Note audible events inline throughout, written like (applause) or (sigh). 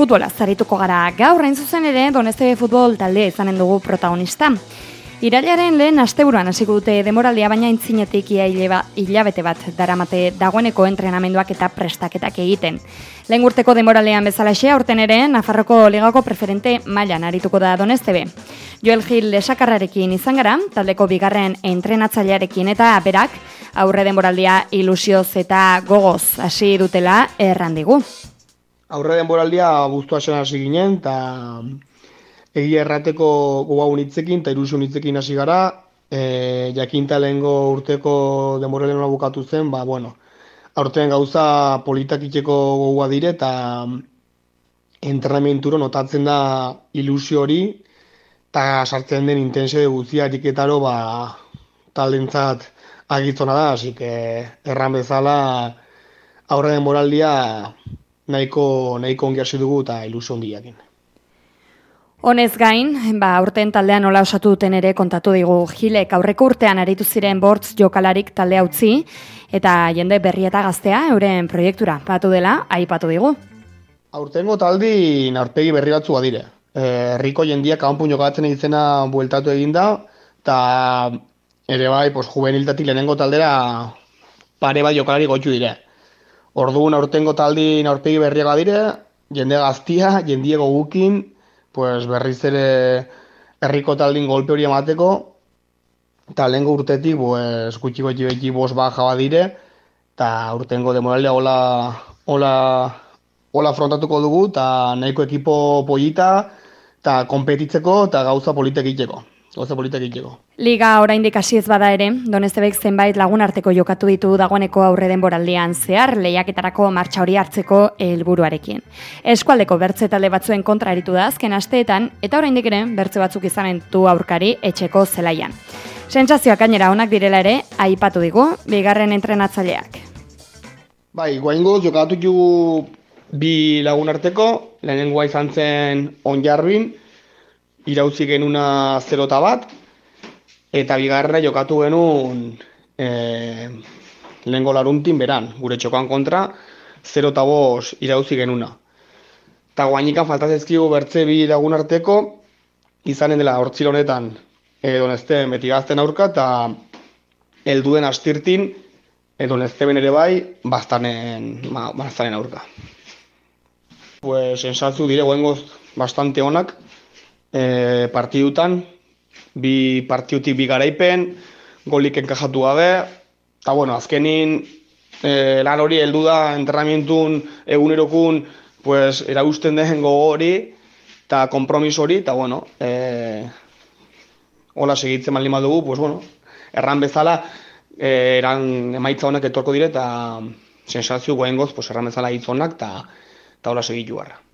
futbola zarituko gara gaur hain zuzen ere Doneste futbol talde izanen dugu protagonista. Irailaren lehen asteburuan hasiko dute demoraldia baina intzinetik ia hilabete bat daramate dagoeneko entrenamenduak eta prestaketak egiten. Lehen urteko demoralean bezalaxe aurten ere Nafarroko ligako preferente mailan arituko da Donestebe. Joel Gil lesakarrarekin izan gara, taldeko bigarren entrenatzailearekin eta berak aurre demoraldia ilusioz eta gogoz hasi dutela errandigu. Aurre denboraldia asen hasi ginen, eta egia errateko goa unitzekin eta ilusio unitzekin hasi gara, e, jakinta lehengo urteko demorelen bukatu zen, ba, bueno, aurten gauza politakiteko gogoa dire eta entrenamienturo notatzen da ilusio hori eta sartzen den intense guzia eriketaro ba, talentzat agitzona da, hasi que erran bezala aurre demoraldia nahiko, nahiko ongi hasi dugu eta ilusio ondiakin. Honez gain, ba, urten taldean nola osatu duten ere kontatu digu Gilek aurreko urtean aritu ziren bortz jokalarik talde utzi eta jende berri eta gaztea euren proiektura batu dela, aipatu digu. Aurtengo taldi narpegi berri batzu badire. Eh, herriko jendia kanpun jokatzen izena bueltatu eginda eta ere bai, pues, juveniltatik lehenengo taldera pare bat jokalari gotxu dire. Orduan aurtengo taldi aurpegi berriak badire, jende gaztia, jendiego gukin, pues berriz ere herriko taldin golpe hori emateko, eta lehenko urtetik, pues, gutxi beti bos baja badire, eta urtengo demoralea hola, hola, hola frontatuko dugu, eta nahiko ekipo polita, eta kompetitzeko, eta gauza politek egiteko. Gauza politek egiteko. Liga oraindik hasi ez bada ere, Donestebek zenbait lagun arteko jokatu ditu dagoeneko aurre denboraldian zehar lehiaketarako martxa hori hartzeko helburuarekin. Eskualdeko bertze talde batzuen kontra eritu da azken asteetan eta oraindik ere bertze batzuk izanen du aurkari etxeko zelaian. Sentsazioak gainera onak direla ere aipatu digu bigarren entrenatzaileak. Bai, guaingo jokatu bi lagun arteko, lehenengoa izan zen onjarbin, irauzi genuna zerota bat, eta bigarra jokatu genuen e, lehenko laruntin beran, gure txokan kontra, zerota bos irauzi genuna. Eta guainikan faltazezkigu bertze bi lagun arteko, izanen dela hortzil honetan, edo nezte beti gazten aurka, eta helduen astirtin, edo nezte ere bai, bastanen, ma, bastanen aurka. Pues, sensatzu dire, goengoz, bastante onak, e, partidutan, bi partidutik bi garaipen, golik enkajatu gabe, eta bueno, azkenin e, lan hori heldu da entrenamientun egunerokun pues, eragusten den gogo hori, eta kompromis hori, eta bueno, e, hola segitzen mali dugu, pues bueno, erran bezala, e, eran emaitza honak etorko dire, eta sensazio goen goz, pues, erran bezala hitz honak, eta hola segitu garra.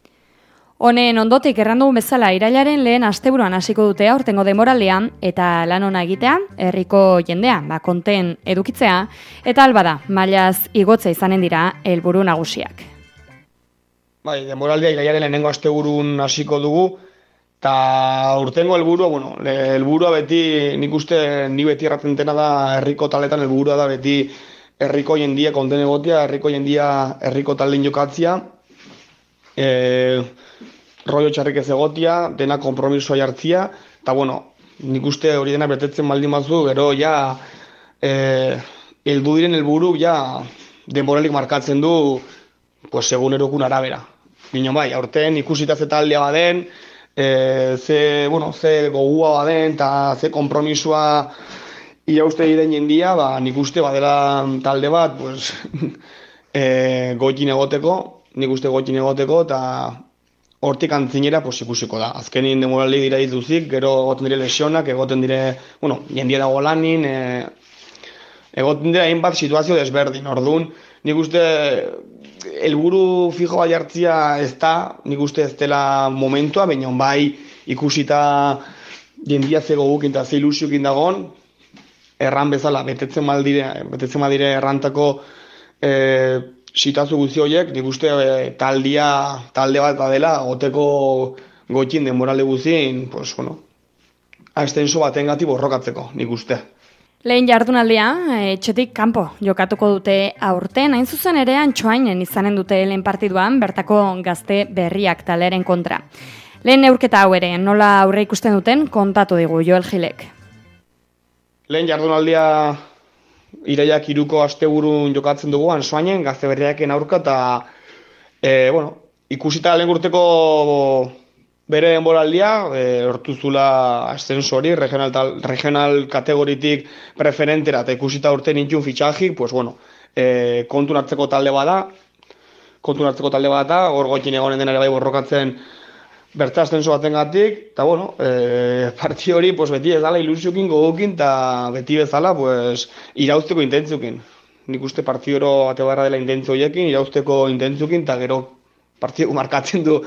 Honen ondotik errandu bezala irailaren lehen asteburuan hasiko dute aurtengo demoralean eta lan ona egitea, herriko jendea, ba, konten edukitzea, eta albada, mailaz igotza izanen dira helburu nagusiak. Bai, demoraldea irailaren lehenengo asteburun hasiko dugu, eta urtengo helburua, bueno, helburua beti, nik uste, ni beti erratzen da herriko taletan helburua da beti herriko jendia konten egotea, herriko jendia herriko talen jokatzia, e, rollo txarrik ez egotia, dena kompromisoa jartzia, eta bueno, nik uste hori dena betetzen baldin bazu, gero ja, e, eldu diren helburu ja, denboralik markatzen du, pues, segun erokun arabera. Bino bai, aurten ikusita ze taldea baden, e, ze, bueno, ze gogua baden, eta ze kompromisoa ia uste diren jendia, ba, nik uste badela talde bat, pues, (laughs) e, egoteko, nik uste goikin egoteko, eta hortik antzinera pues, ikusiko da. Azkenin demorali dira dituzik, gero egoten dire lesionak, egoten dire, bueno, jendia dago lanin, e, egoten dire hainbat situazio desberdin, orduan, nik uste helburu fijo bai ez da, nik uste ez dela momentua, baina bai ikusita jendia zego gukin eta ze ilusiokin dagoen, erran bezala, betetzen maldire, betetzen maldire errantako e, sitazu guzti horiek, nik uste e, taldia, talde bat badela, goteko gotxin denborale guztien, pues, bueno, astenso baten gati borrokatzeko, nik uste. Lehen jardunaldia, etxetik kanpo jokatuko dute aurten, hain zuzen ere antxoainen izanen dute lehen partiduan, bertako gazte berriak taleren kontra. Lehen neurketa hau ere, nola aurre ikusten duten, kontatu digu Joel Gilek. Lehen jardunaldia iraiak iruko asteburun jokatzen dugu, antxoainen, gazte berriaken aurka, eta e, bueno, ikusita lehen urteko bere denboraldia, e, hortu zula ascensori, regional, tal, regional kategoritik preferentera, eta ikusita urte nintxun fitxajik, pues bueno, e, kontu hartzeko talde bada, kontu hartzeko talde bada, hor egonen denare bai borrokatzen berta ascenso baten gatik, eta bueno, e, (laughs) parti hori pues, beti ez dala ilusiokin gogokin, eta beti bezala pues, irauzteko intentzukin. Nik uste partidoro bate barra dela intentzu horiekin, irauzteko intentzukin, eta gero partideko markatzen du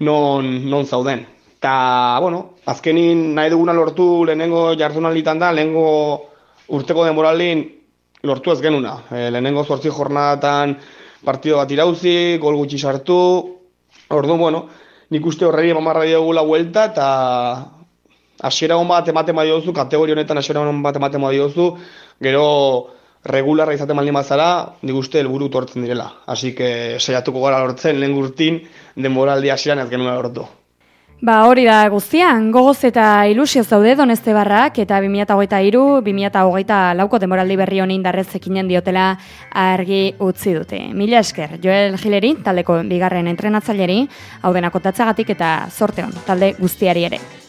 non, non zauden. Ta, bueno, azkenin nahi duguna lortu lehenengo jardunalditan da, lehenengo urteko demoralin lortu ez genuna. E, lehenengo zortzi jornadatan partido bat irauzi, gol gutxi sartu, ordu, bueno, nik uste horreri mamarra diogula vuelta, eta asiera hon bat ematen badiozu, kategori honetan asiera hon bat ematen badiozu, gero regularra izaten maldin bazara, nik uste helburu tortzen direla. Así que saiatuko gara lortzen lehen gurtin denboraldi hasieran ez genuen lortu. Ba hori da guztian, gogoz eta ilusio zaude doneste barrak eta 2008 iru, 2008 lauko demoraldi berri honin darrezekinen diotela argi utzi dute. Mila esker, Joel Gileri, taldeko bigarren entrenatzaileri, hau denako tatzagatik eta sorte hon, talde guztiari ere.